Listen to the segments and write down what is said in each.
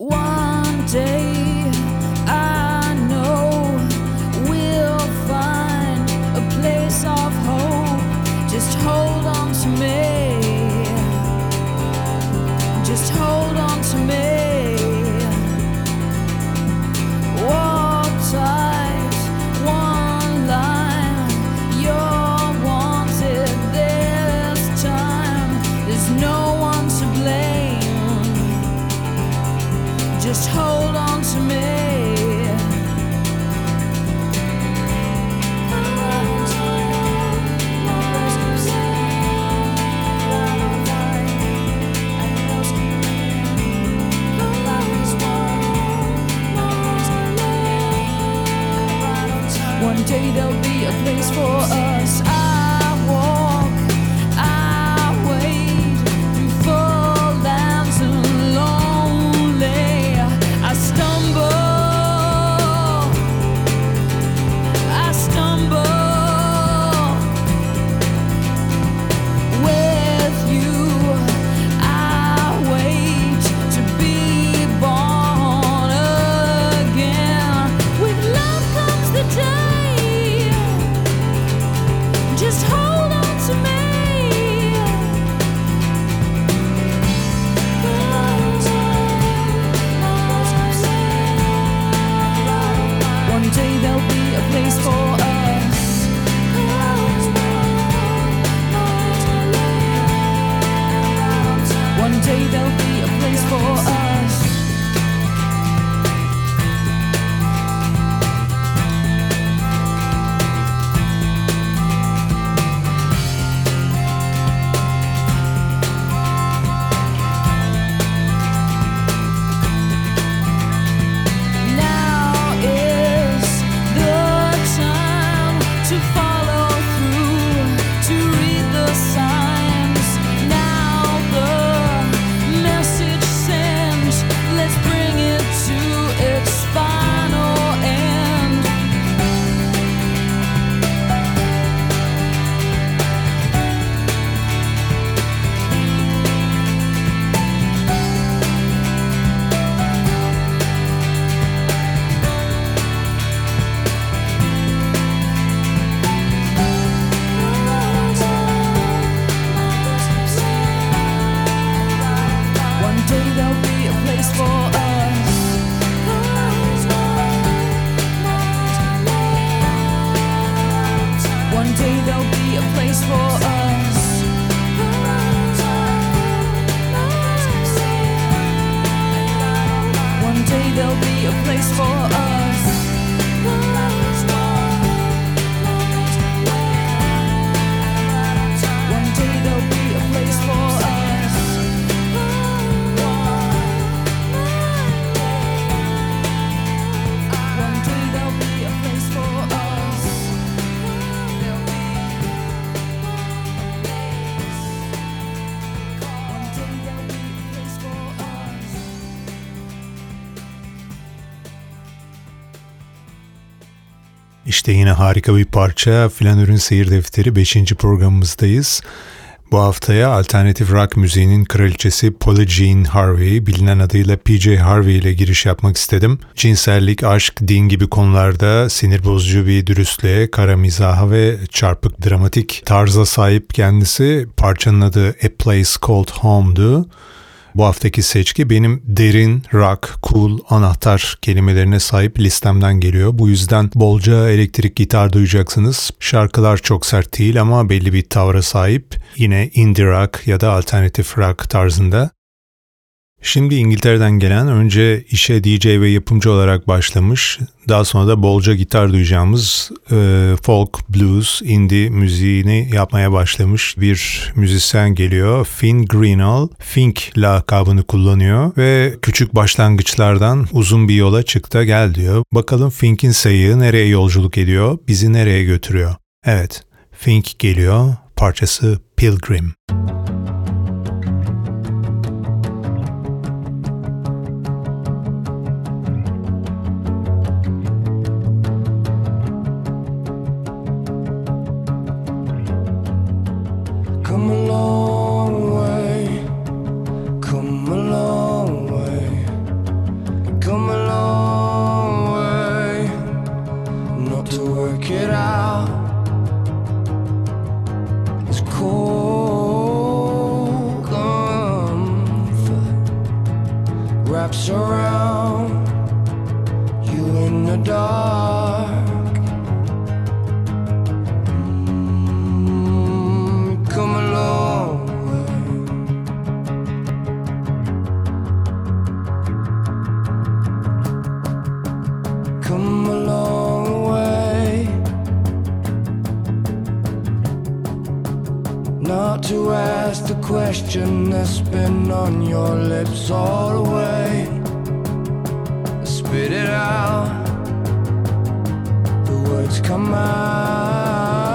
One day harika bir parça. Flanör'ün Seyir Defteri 5. programımızdayız. Bu haftaya alternatif rock müziğinin kraliçesi Paula Jean Harvey, bilinen adıyla PJ Harvey ile giriş yapmak istedim. Cinsellik, aşk, din gibi konularda sinir bozucu bir dürüstlüğe, kara mizaha ve çarpık dramatik tarza sahip kendisi. Parçanın adı A Place Called Home'du. Bu haftaki seçki benim derin, rock, cool, anahtar kelimelerine sahip listemden geliyor. Bu yüzden bolca elektrik gitar duyacaksınız. Şarkılar çok sert değil ama belli bir tavra sahip. Yine indie rock ya da alternatif rock tarzında. Şimdi İngiltere'den gelen önce işe DJ ve yapımcı olarak başlamış. Daha sonra da bolca gitar duyacağımız e, folk, blues, indie müziğini yapmaya başlamış bir müzisyen geliyor. Finn Greenall, Fink lakabını kullanıyor ve küçük başlangıçlardan uzun bir yola çıktı gel diyor. Bakalım Fink'in sayığı nereye yolculuk ediyor, bizi nereye götürüyor? Evet, Fink geliyor, parçası Pilgrim. Come come a long way not to ask the question that's been on your lips all the way. Spit it out, the words come out.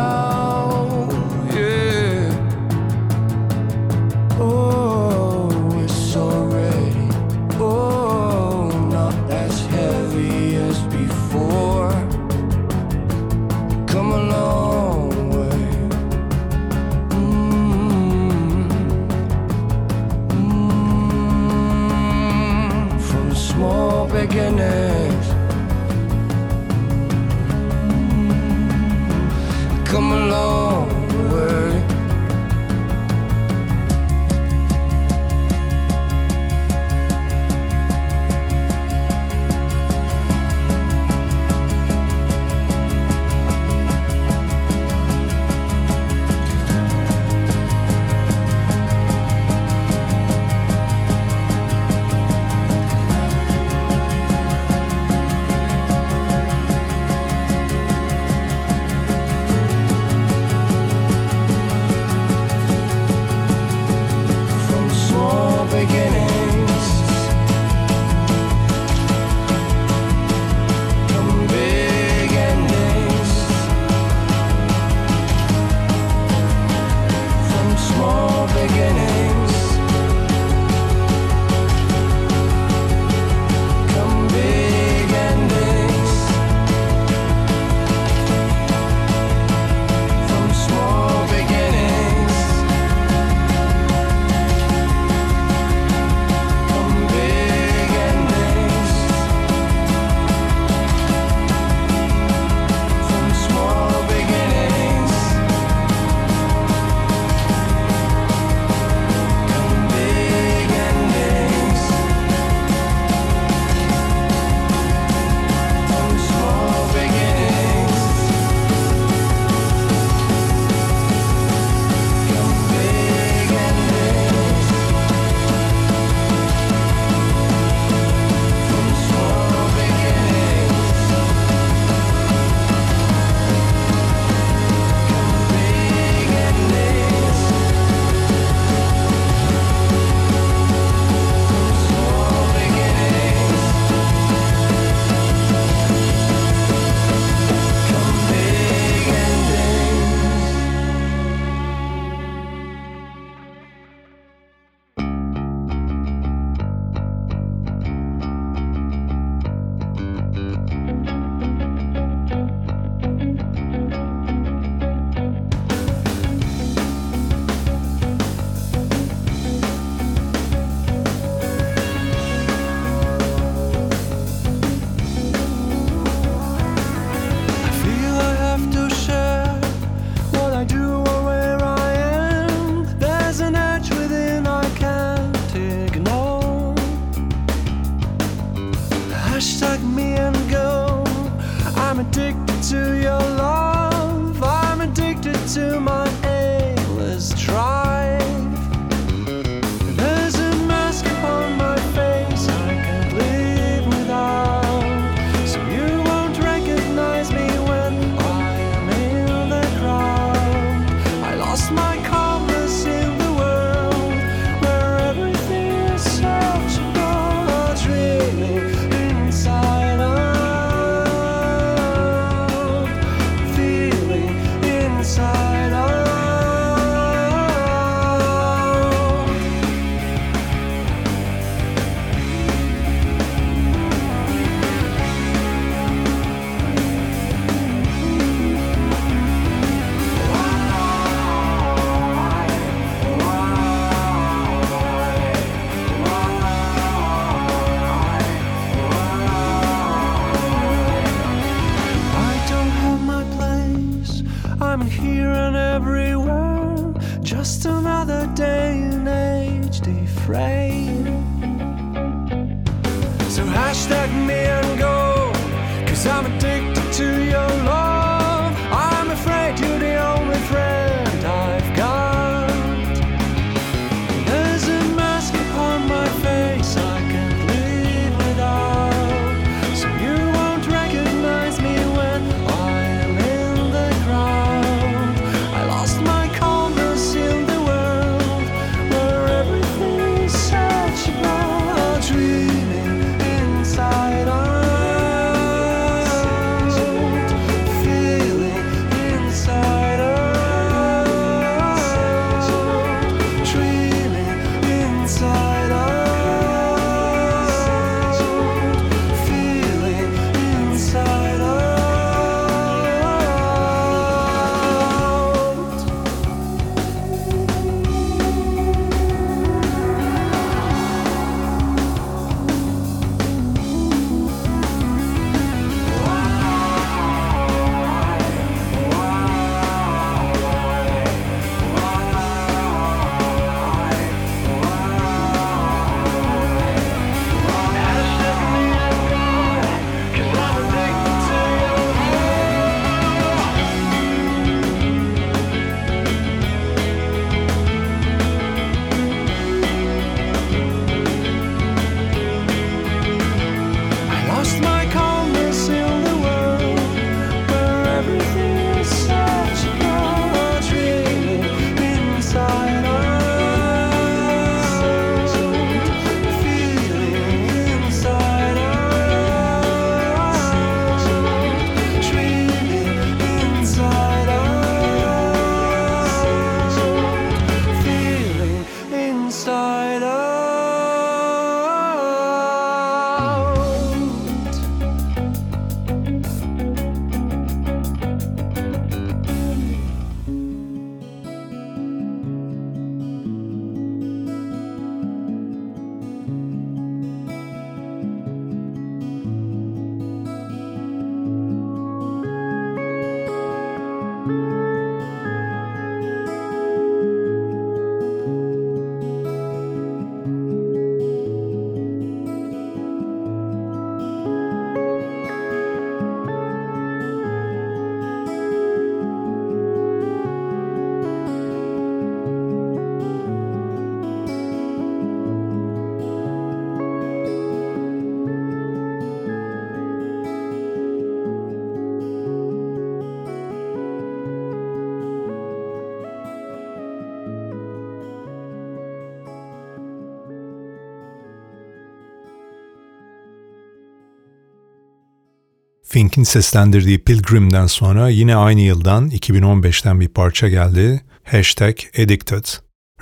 Fink'in seslendirdiği Pilgrim'den sonra yine aynı yıldan 2015'ten bir parça geldi. Hashtag Addicted.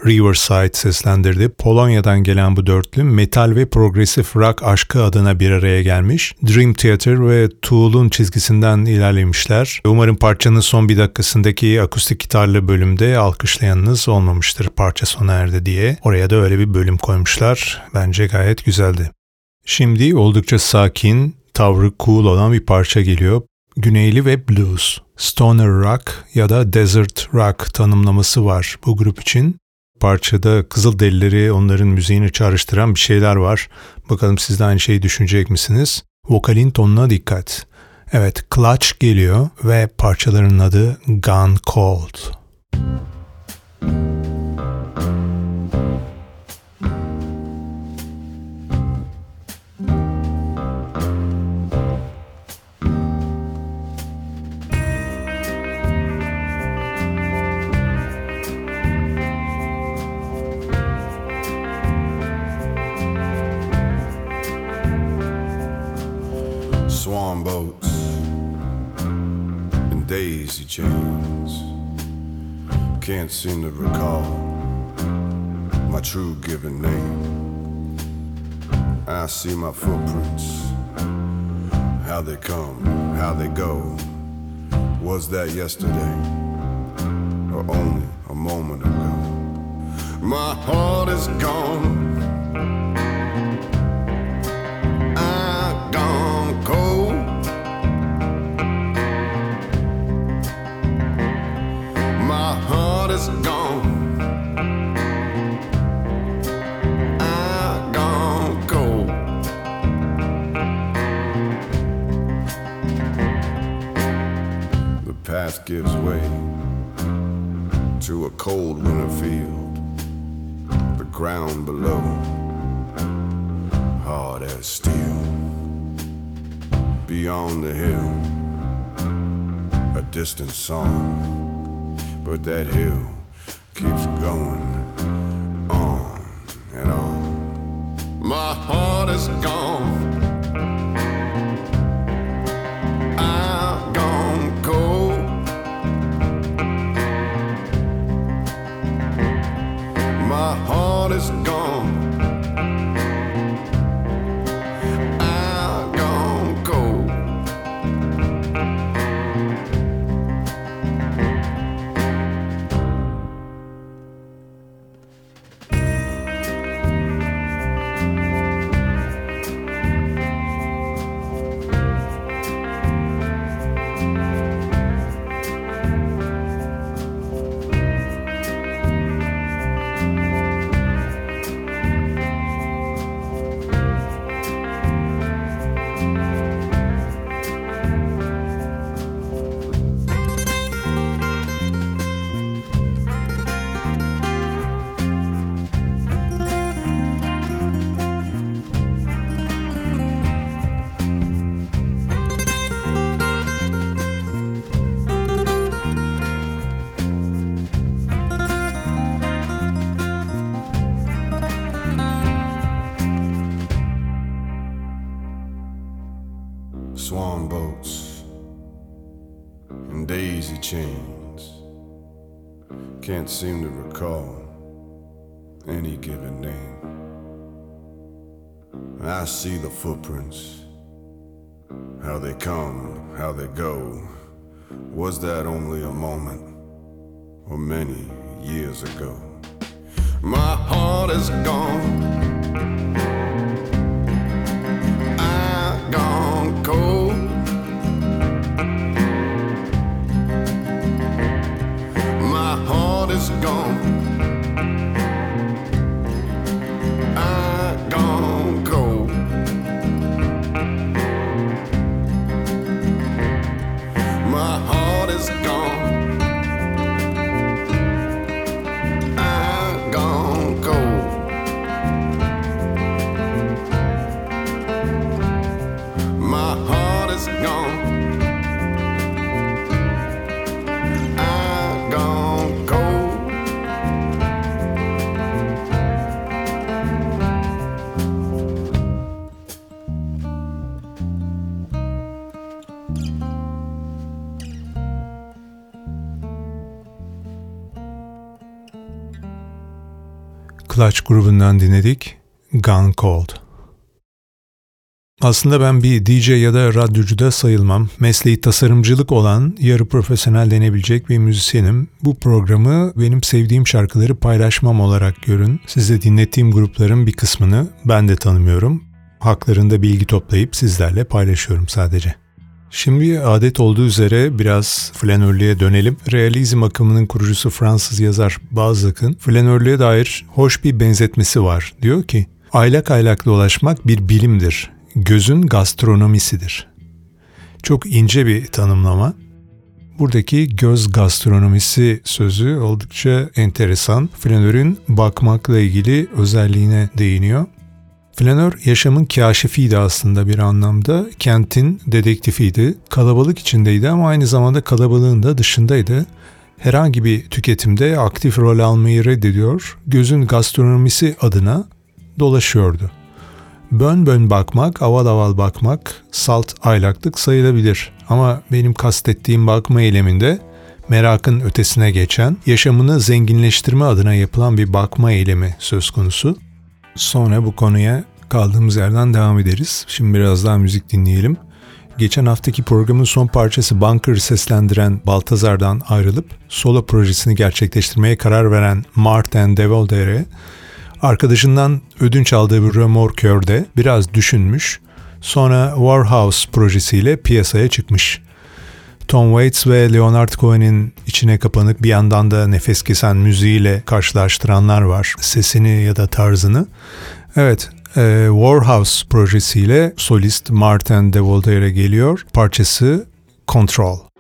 Riverside seslendirdi. Polonya'dan gelen bu dörtlü metal ve progresif rock aşkı adına bir araya gelmiş. Dream Theater ve Tool'un çizgisinden ilerlemişler. Umarım parçanın son bir dakikasındaki akustik gitarlı bölümde alkışlayanınız olmamıştır parça sona erdi diye. Oraya da öyle bir bölüm koymuşlar. Bence gayet güzeldi. Şimdi oldukça sakin, tavrı cool olan bir parça geliyor. Güneyli ve blues, stoner rock ya da desert rock tanımlaması var bu grup için. Parçada Kızılderilileri onların müziğini çağrıştıran bir şeyler var. Bakalım siz de aynı şeyi düşünecek misiniz? Vokalin tonuna dikkat. Evet, Clutch geliyor ve parçaların adı Gone Cold. swan daisy chains. Can't seem to recall my true given name. I see my footprints, how they come, how they go. Was that yesterday or only a moment ago? My heart is gone. was gone. Gone cold. The path gives way to a cold winter field. The ground below, hard as steel. Beyond the hill, a distant song but that hill keeps going on and on. My heart is gone. Seem to recall any given name. I see the footprints, how they come, how they go. Was that only a moment or many years ago? My heart is gone. Clutch grubundan dinledik Gone Cold. Aslında ben bir DJ ya da radyocu da sayılmam. Mesleği tasarımcılık olan yarı profesyonel denebilecek bir müzisyenim. Bu programı benim sevdiğim şarkıları paylaşmam olarak görün. Size dinlettiğim grupların bir kısmını ben de tanımıyorum. Haklarında bilgi toplayıp sizlerle paylaşıyorum sadece. Şimdi adet olduğu üzere biraz flanörlüğe dönelim. Realizm akımının kurucusu Fransız yazar Balzac'ın flanörlüğe dair hoş bir benzetmesi var. Diyor ki, aylak aylak dolaşmak bir bilimdir. Gözün gastronomisidir. Çok ince bir tanımlama. Buradaki göz gastronomisi sözü oldukça enteresan. Flanörün bakmakla ilgili özelliğine değiniyor. Flanör yaşamın kaşifiydi aslında bir anlamda. Kentin dedektifiydi. Kalabalık içindeydi ama aynı zamanda kalabalığın da dışındaydı. Herhangi bir tüketimde aktif rol almayı reddediyor. Gözün gastronomisi adına dolaşıyordu. Bön bön bakmak, aval aval bakmak salt aylaklık sayılabilir. Ama benim kastettiğim bakma eyleminde merakın ötesine geçen, yaşamını zenginleştirme adına yapılan bir bakma eylemi söz konusu. Sonra bu konuya kaldığımız yerden devam ederiz. Şimdi biraz daha müzik dinleyelim. Geçen haftaki programın son parçası Bunker'ı seslendiren Baltazar'dan ayrılıp solo projesini gerçekleştirmeye karar veren Martin Devoldere, arkadaşından ödünç aldığı bir römorkörde biraz düşünmüş, sonra Warhouse projesiyle piyasaya çıkmış. Tom Waits ve Leonard Cohen'in içine kapanık bir yandan da nefes kesen müziğiyle karşılaştıranlar var sesini ya da tarzını. Evet, e, Warhouse projesiyle solist Martin de geliyor. Parçası Control.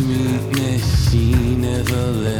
sweetness she never left.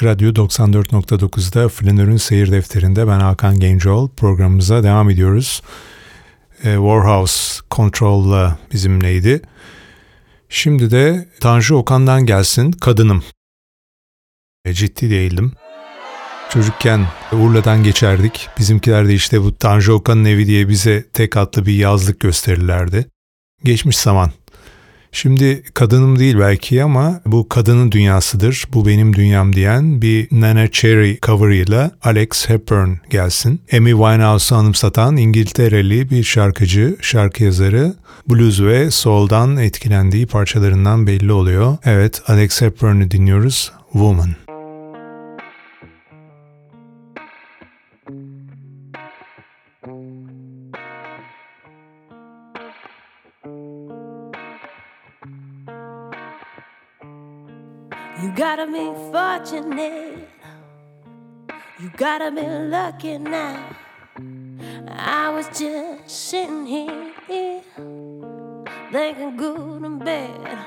Açık Radyo 94.9'da Flanör'ün Seyir Defteri'nde ben Hakan Gencoğlu programımıza devam ediyoruz. Ee, Warhouse Control'la bizimleydi. Şimdi de Tanju Okan'dan gelsin Kadınım. E, ciddi değildim. Çocukken Urla'dan geçerdik. Bizimkiler de işte bu Tanju Okan'ın evi diye bize tek atlı bir yazlık gösterirlerdi. Geçmiş zaman. Şimdi kadınım değil belki ama bu kadının dünyasıdır, bu benim dünyam diyen bir Nana Cherry cover'ıyla Alex Hepburn gelsin. Amy Winehouse'u anımsatan İngiltereli bir şarkıcı, şarkı yazarı, blues ve soul'dan etkilendiği parçalarından belli oluyor. Evet, Alex Hepburn'u dinliyoruz, Woman. Gotta be fortunate. You gotta be lucky now. I was just sitting here thinking good and bad.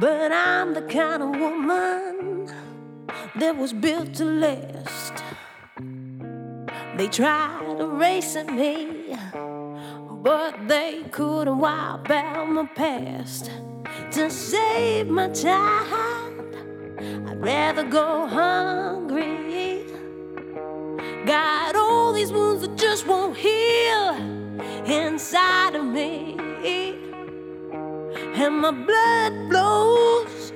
But I'm the kind of woman that was built to last. They tried erasing me, but they couldn't wipe out my past to save my child. I'd rather go hungry. Got all these wounds that just won't heal inside of me. And my blood flows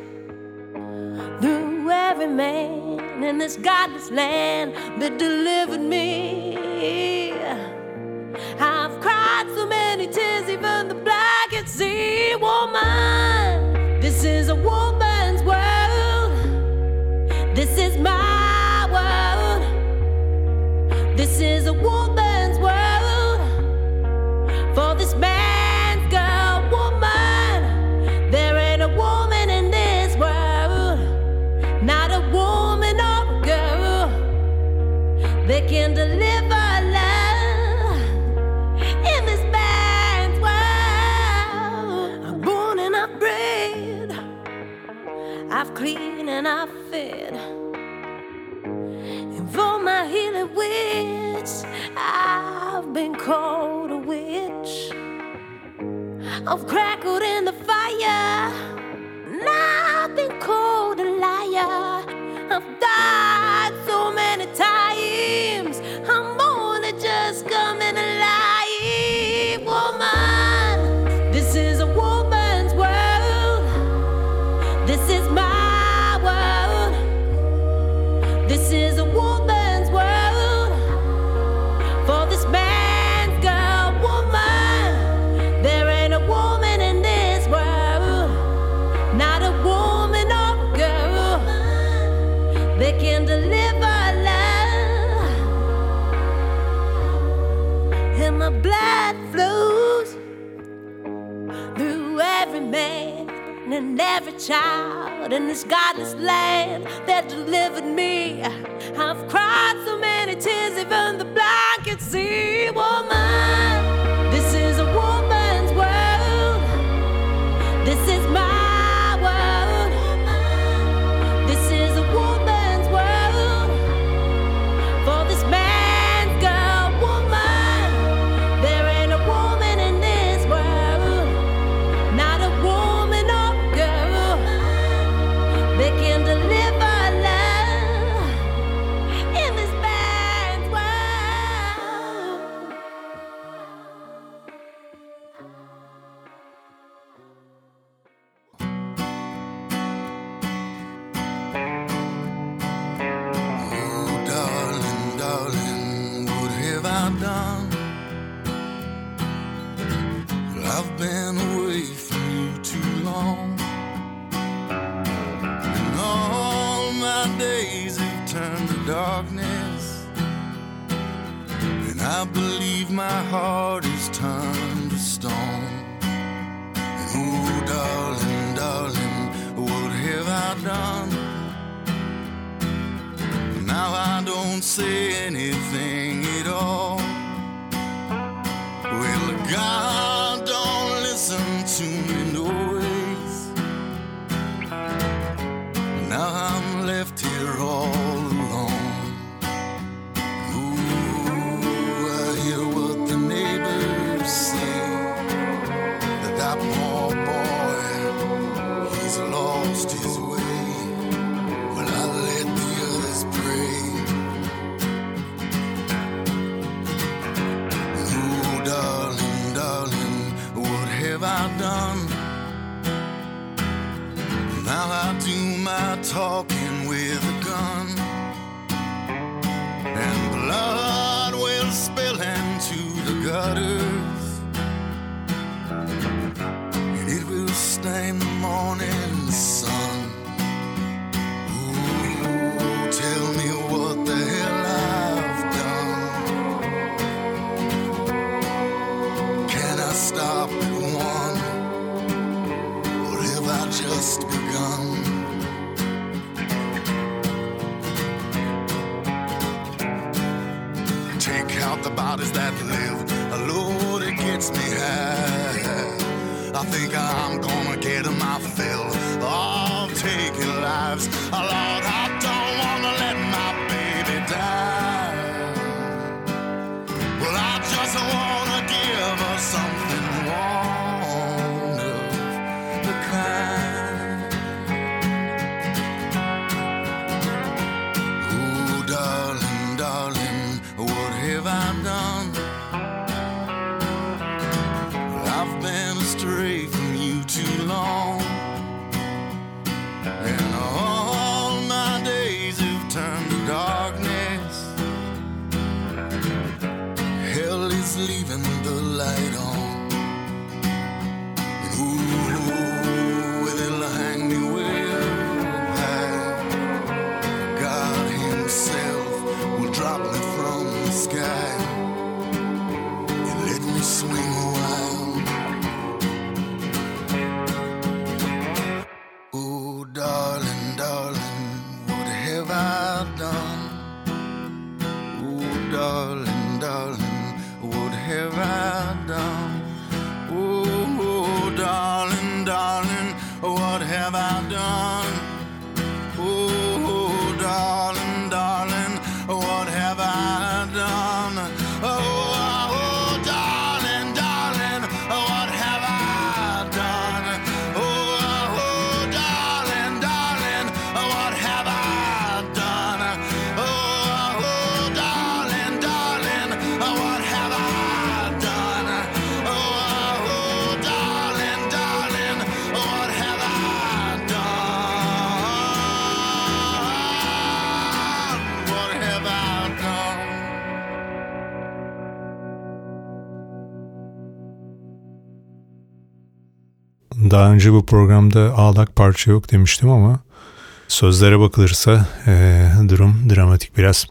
through every man in this godless land that delivered me so many tears, even the black can see woman. This is a woman's world. This is my world. This is a woman. called a witch. I've crackled in the fire. Now I've been called a liar. I've died. and every child in this godless land that delivered me. I've cried so many tears, even the blind can see. Woman. heart is turned to stone. And oh, darling, darling, what have I done? Now I don't say anything at all. Well, God. talk Daha önce bu programda ağlak parça yok demiştim ama sözlere bakılırsa eee, durum dramatik biraz.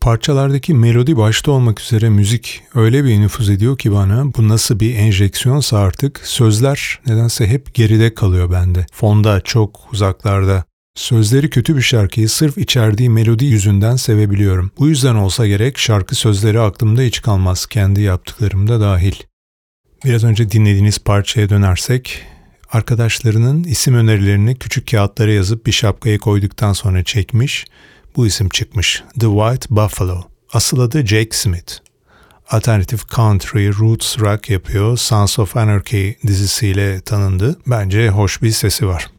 Parçalardaki melodi başta olmak üzere müzik öyle bir nüfuz ediyor ki bana bu nasıl bir enjeksiyonsa artık sözler nedense hep geride kalıyor bende. Fonda çok uzaklarda. Sözleri kötü bir şarkıyı sırf içerdiği melodi yüzünden sevebiliyorum. Bu yüzden olsa gerek şarkı sözleri aklımda hiç kalmaz kendi yaptıklarımda dahil. Biraz önce dinlediğiniz parçaya dönersek, arkadaşlarının isim önerilerini küçük kağıtlara yazıp bir şapkaya koyduktan sonra çekmiş, bu isim çıkmış. The White Buffalo. Asıl adı Jake Smith. Alternative Country, Roots Rock yapıyor. Sons of Anarchy dizisiyle tanındı. Bence hoş bir sesi var.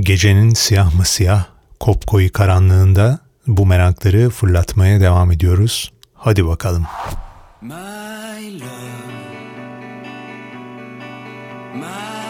Gecenin siyah mı siyah, kopkoyu karanlığında bu merakları fırlatmaya devam ediyoruz. Hadi bakalım. My love, my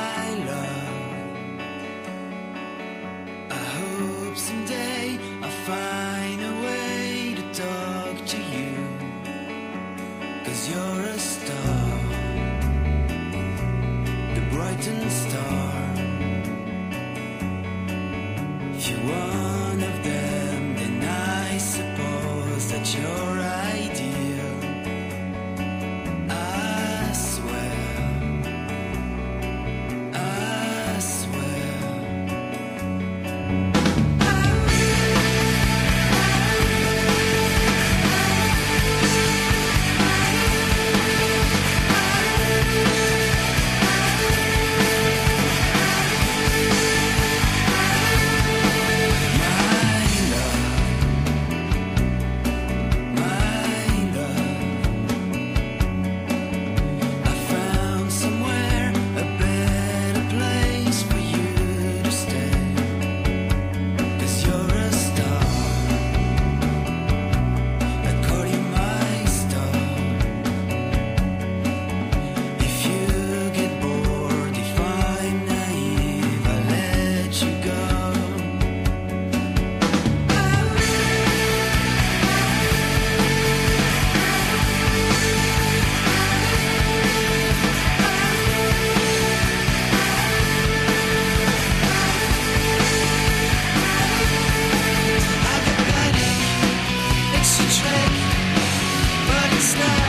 snow.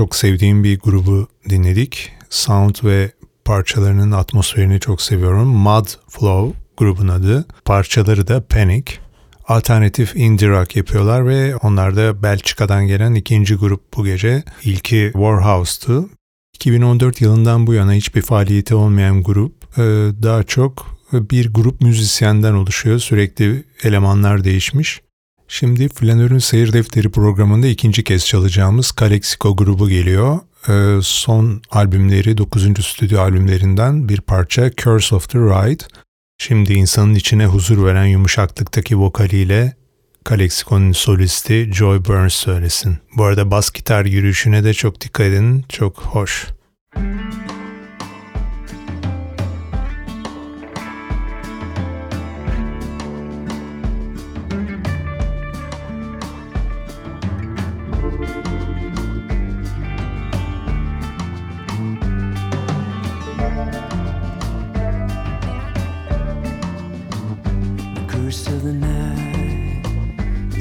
Çok sevdiğim bir grubu dinledik. Sound ve parçalarının atmosferini çok seviyorum. Mud Flow grubun adı. Parçaları da Panic. Alternatif indie rock yapıyorlar ve onlar da Belçika'dan gelen ikinci grup bu gece. İlki Warhouse'tu. 2014 yılından bu yana hiçbir faaliyeti olmayan grup e, daha çok bir grup müzisyenden oluşuyor. Sürekli elemanlar değişmiş. Şimdi Flanör'ün Seyir Defteri programında ikinci kez çalacağımız Kalexico grubu geliyor. Ee, son albümleri 9. stüdyo albümlerinden bir parça Curse of the Ride. Şimdi insanın içine huzur veren yumuşaklıktaki vokaliyle Kalexico'nun solisti Joy Burns söylesin. Bu arada bas gitar yürüyüşüne de çok dikkat edin. Çok hoş. The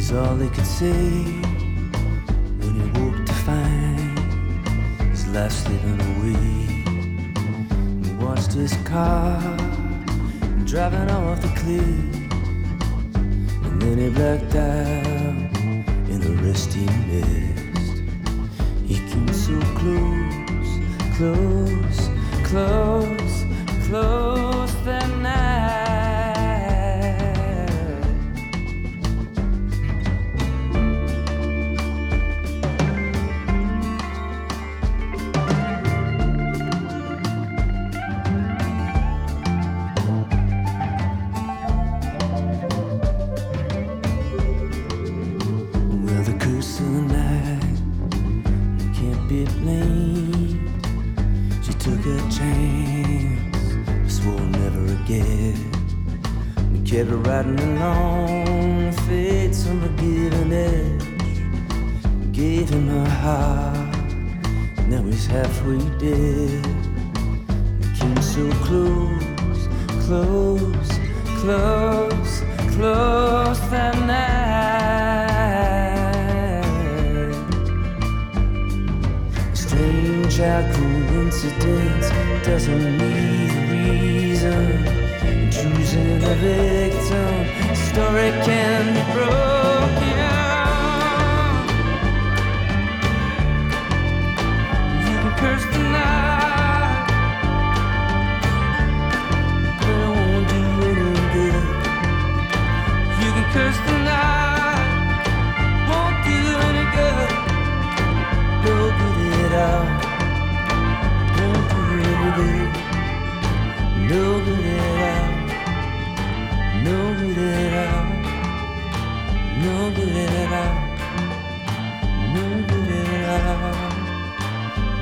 is all he could see when he woke to find his life slipping away. He watched his car driving off the cliff, and then he blacked out in the rusty mist. He came so close, close, close, close that night. Kept riding along, fate's on the given edge. Gave him her heart, now he's halfway dead. We came so close, close, close, close that night. A Strange how coincidence doesn't need a reason. In choosing a victim, story can be broken. You can curse the night, but it won't do any good. You can curse the night, won't do any good. No good at all. Won't do any good. No good at all. 그래라? 너 그래라? 너 그래라?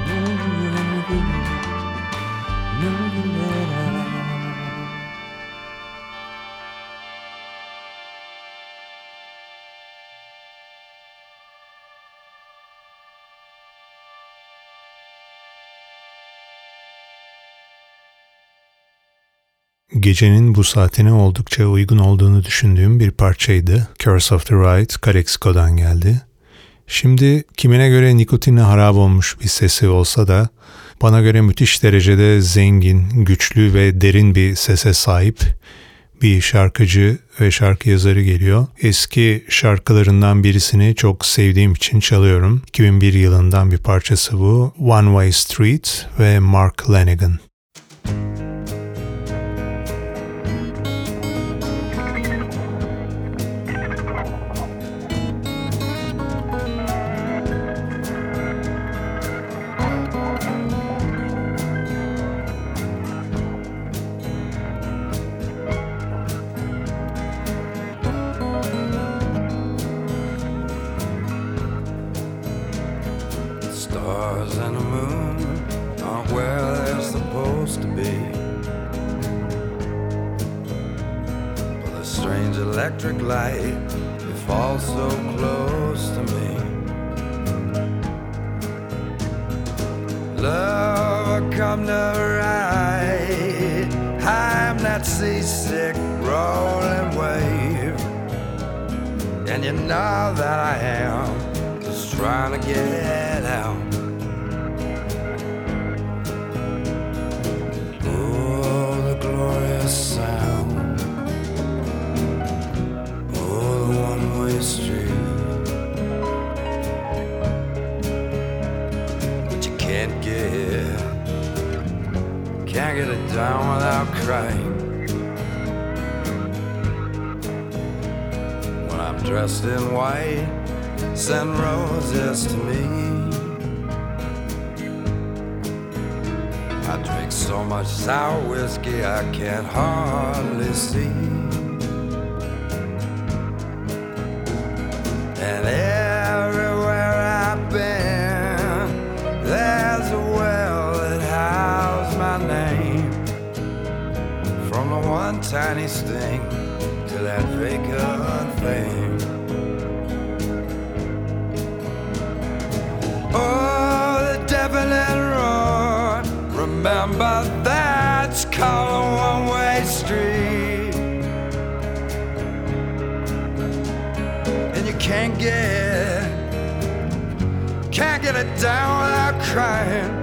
너 그래라? 너 그래라? Gecenin bu saatine oldukça uygun olduğunu düşündüğüm bir parçaydı. Curse of the Ride, Calexico'dan geldi. Şimdi kimine göre nikotinle harap olmuş bir sesi olsa da bana göre müthiş derecede zengin, güçlü ve derin bir sese sahip bir şarkıcı ve şarkı yazarı geliyor. Eski şarkılarından birisini çok sevdiğim için çalıyorum. 2001 yılından bir parçası bu. One Way Street ve Mark Lanigan. Down without crying.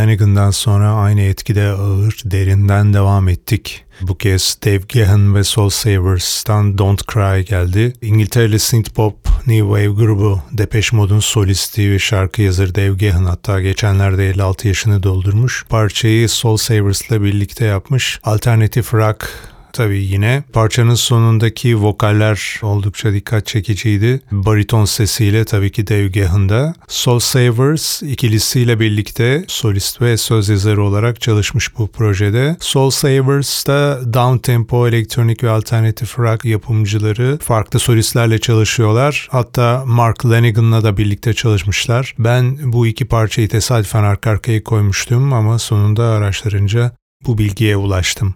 Mark Lanigan'dan sonra aynı etkide ağır, derinden devam ettik. Bu kez Dave Gahan ve Soul Savers'tan Don't Cry geldi. İngiltereli synthpop New Wave grubu Depeche Mode'un solisti ve şarkı yazarı Dave Gahan hatta geçenlerde 56 yaşını doldurmuş. Parçayı Soul Savers'la birlikte yapmış. Alternatif rock Tabii yine parçanın sonundaki vokaller oldukça dikkat çekiciydi. Bariton sesiyle tabii ki Dave Gahan'da. Soul Savers ikilisiyle birlikte solist ve söz yazarı olarak çalışmış bu projede. Soul Savers'ta down tempo, elektronik ve alternatif rock yapımcıları farklı solistlerle çalışıyorlar. Hatta Mark Lanigan'la da birlikte çalışmışlar. Ben bu iki parçayı tesadüfen arka arkaya koymuştum ama sonunda araştırınca bu bilgiye ulaştım.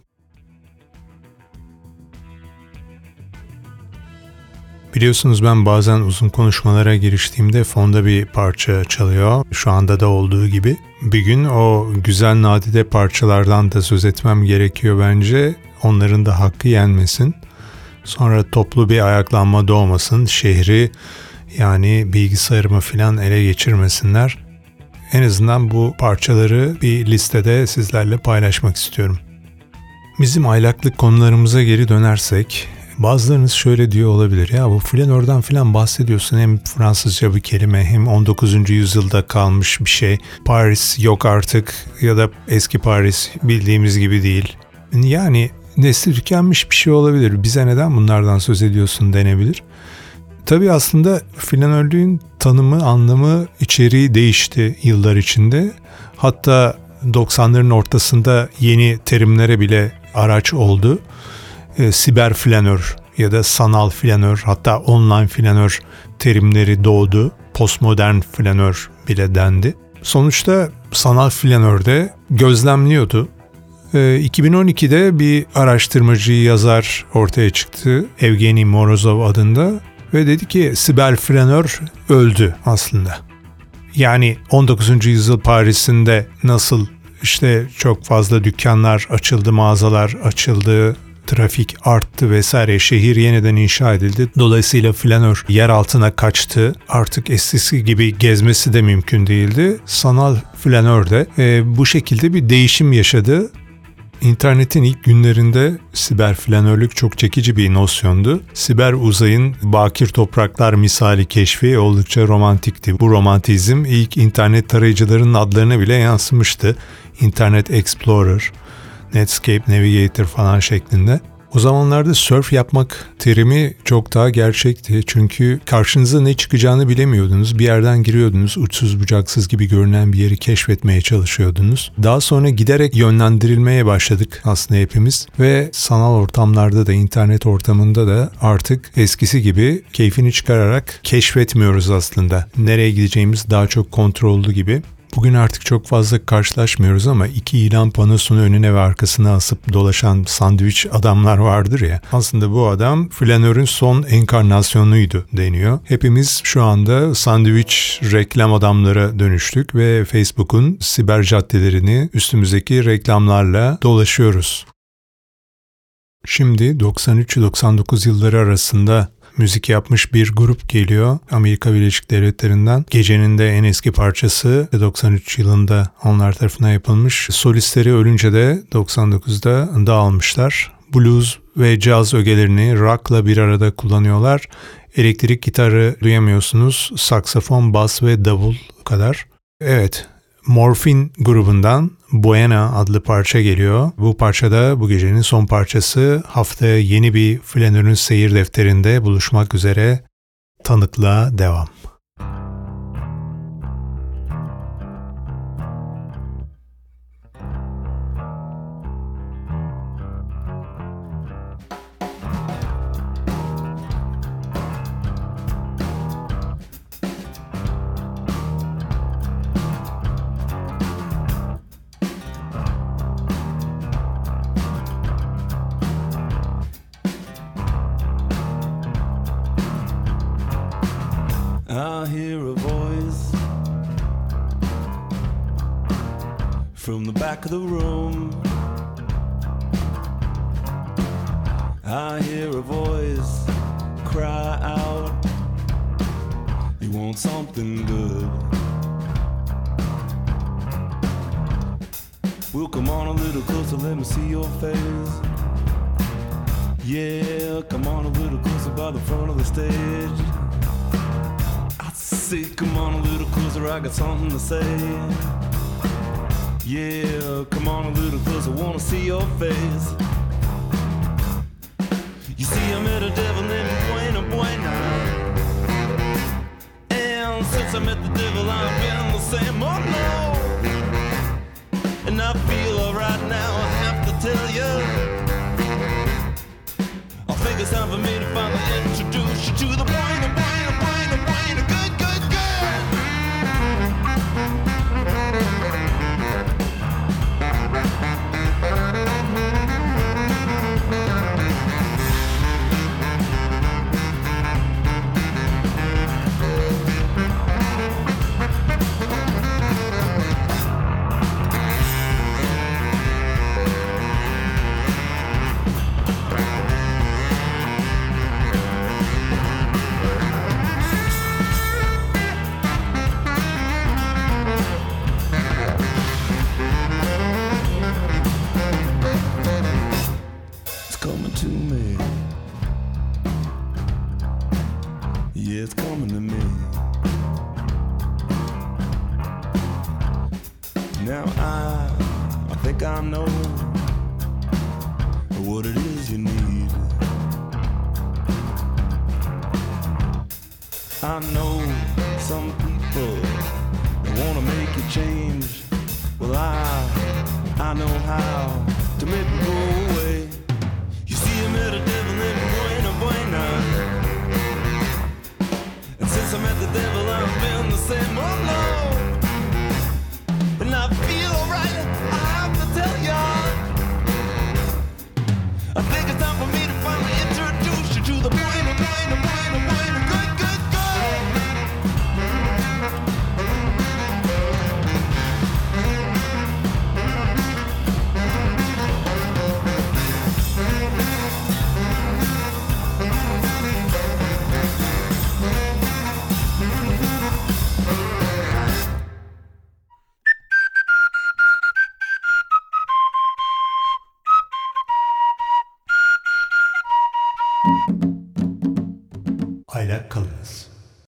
Biliyorsunuz ben bazen uzun konuşmalara giriştiğimde fonda bir parça çalıyor. Şu anda da olduğu gibi. Bir gün o güzel nadide parçalardan da söz etmem gerekiyor bence. Onların da hakkı yenmesin. Sonra toplu bir ayaklanma doğmasın. Şehri yani bilgisayarımı falan ele geçirmesinler. En azından bu parçaları bir listede sizlerle paylaşmak istiyorum. Bizim aylaklık konularımıza geri dönersek Bazılarınız şöyle diyor olabilir ya bu flanörden filan bahsediyorsun hem Fransızca bir kelime hem 19. yüzyılda kalmış bir şey. Paris yok artık ya da eski Paris bildiğimiz gibi değil. Yani nesli tükenmiş bir şey olabilir. Bize neden bunlardan söz ediyorsun denebilir. Tabii aslında flanörlüğün tanımı, anlamı, içeriği değişti yıllar içinde. Hatta 90'ların ortasında yeni terimlere bile araç oldu e, siber flanör ya da sanal flanör hatta online flanör terimleri doğdu. Postmodern flanör bile dendi. Sonuçta sanal flanörde gözlemliyordu. E, 2012'de bir araştırmacı yazar ortaya çıktı. Evgeni Morozov adında ve dedi ki siber flanör öldü aslında. Yani 19. yüzyıl Paris'inde nasıl işte çok fazla dükkanlar açıldı, mağazalar açıldı, trafik arttı vesaire şehir yeniden inşa edildi. Dolayısıyla flanör yer altına kaçtı. Artık eskisi gibi gezmesi de mümkün değildi. Sanal flanör de e, bu şekilde bir değişim yaşadı. İnternetin ilk günlerinde siber flanörlük çok çekici bir nosyondu. Siber uzayın bakir topraklar misali keşfi oldukça romantikti. Bu romantizm ilk internet tarayıcılarının adlarına bile yansımıştı. Internet Explorer, Netscape Navigator falan şeklinde. O zamanlarda surf yapmak terimi çok daha gerçekti. Çünkü karşınıza ne çıkacağını bilemiyordunuz. Bir yerden giriyordunuz. Uçsuz bucaksız gibi görünen bir yeri keşfetmeye çalışıyordunuz. Daha sonra giderek yönlendirilmeye başladık aslında hepimiz. Ve sanal ortamlarda da internet ortamında da artık eskisi gibi keyfini çıkararak keşfetmiyoruz aslında. Nereye gideceğimiz daha çok kontrollü gibi. Bugün artık çok fazla karşılaşmıyoruz ama iki ilan panosunu önüne ve arkasına asıp dolaşan sandviç adamlar vardır ya. Aslında bu adam flanörün son enkarnasyonuydu deniyor. Hepimiz şu anda sandviç reklam adamlara dönüştük ve Facebook'un siber caddelerini üstümüzdeki reklamlarla dolaşıyoruz. Şimdi 93-99 yılları arasında müzik yapmış bir grup geliyor Amerika Birleşik Devletleri'nden. Gecenin de en eski parçası 93 yılında onlar tarafından yapılmış. Solistleri ölünce de 99'da dağılmışlar. Blues ve caz ögelerini rock'la bir arada kullanıyorlar. Elektrik gitarı duyamıyorsunuz. Saksafon, bas ve davul kadar. Evet, Morphin grubundan Buena adlı parça geliyor. Bu parçada bu gecenin son parçası. Haftaya yeni bir Flanör'ün seyir defterinde buluşmak üzere. Tanıklığa devam.